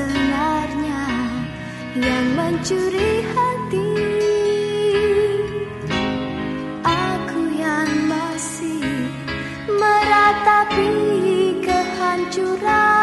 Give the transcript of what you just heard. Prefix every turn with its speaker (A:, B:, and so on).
A: sebenarnya yang mencuri hati. Aku yang masih meratapi kehancuran.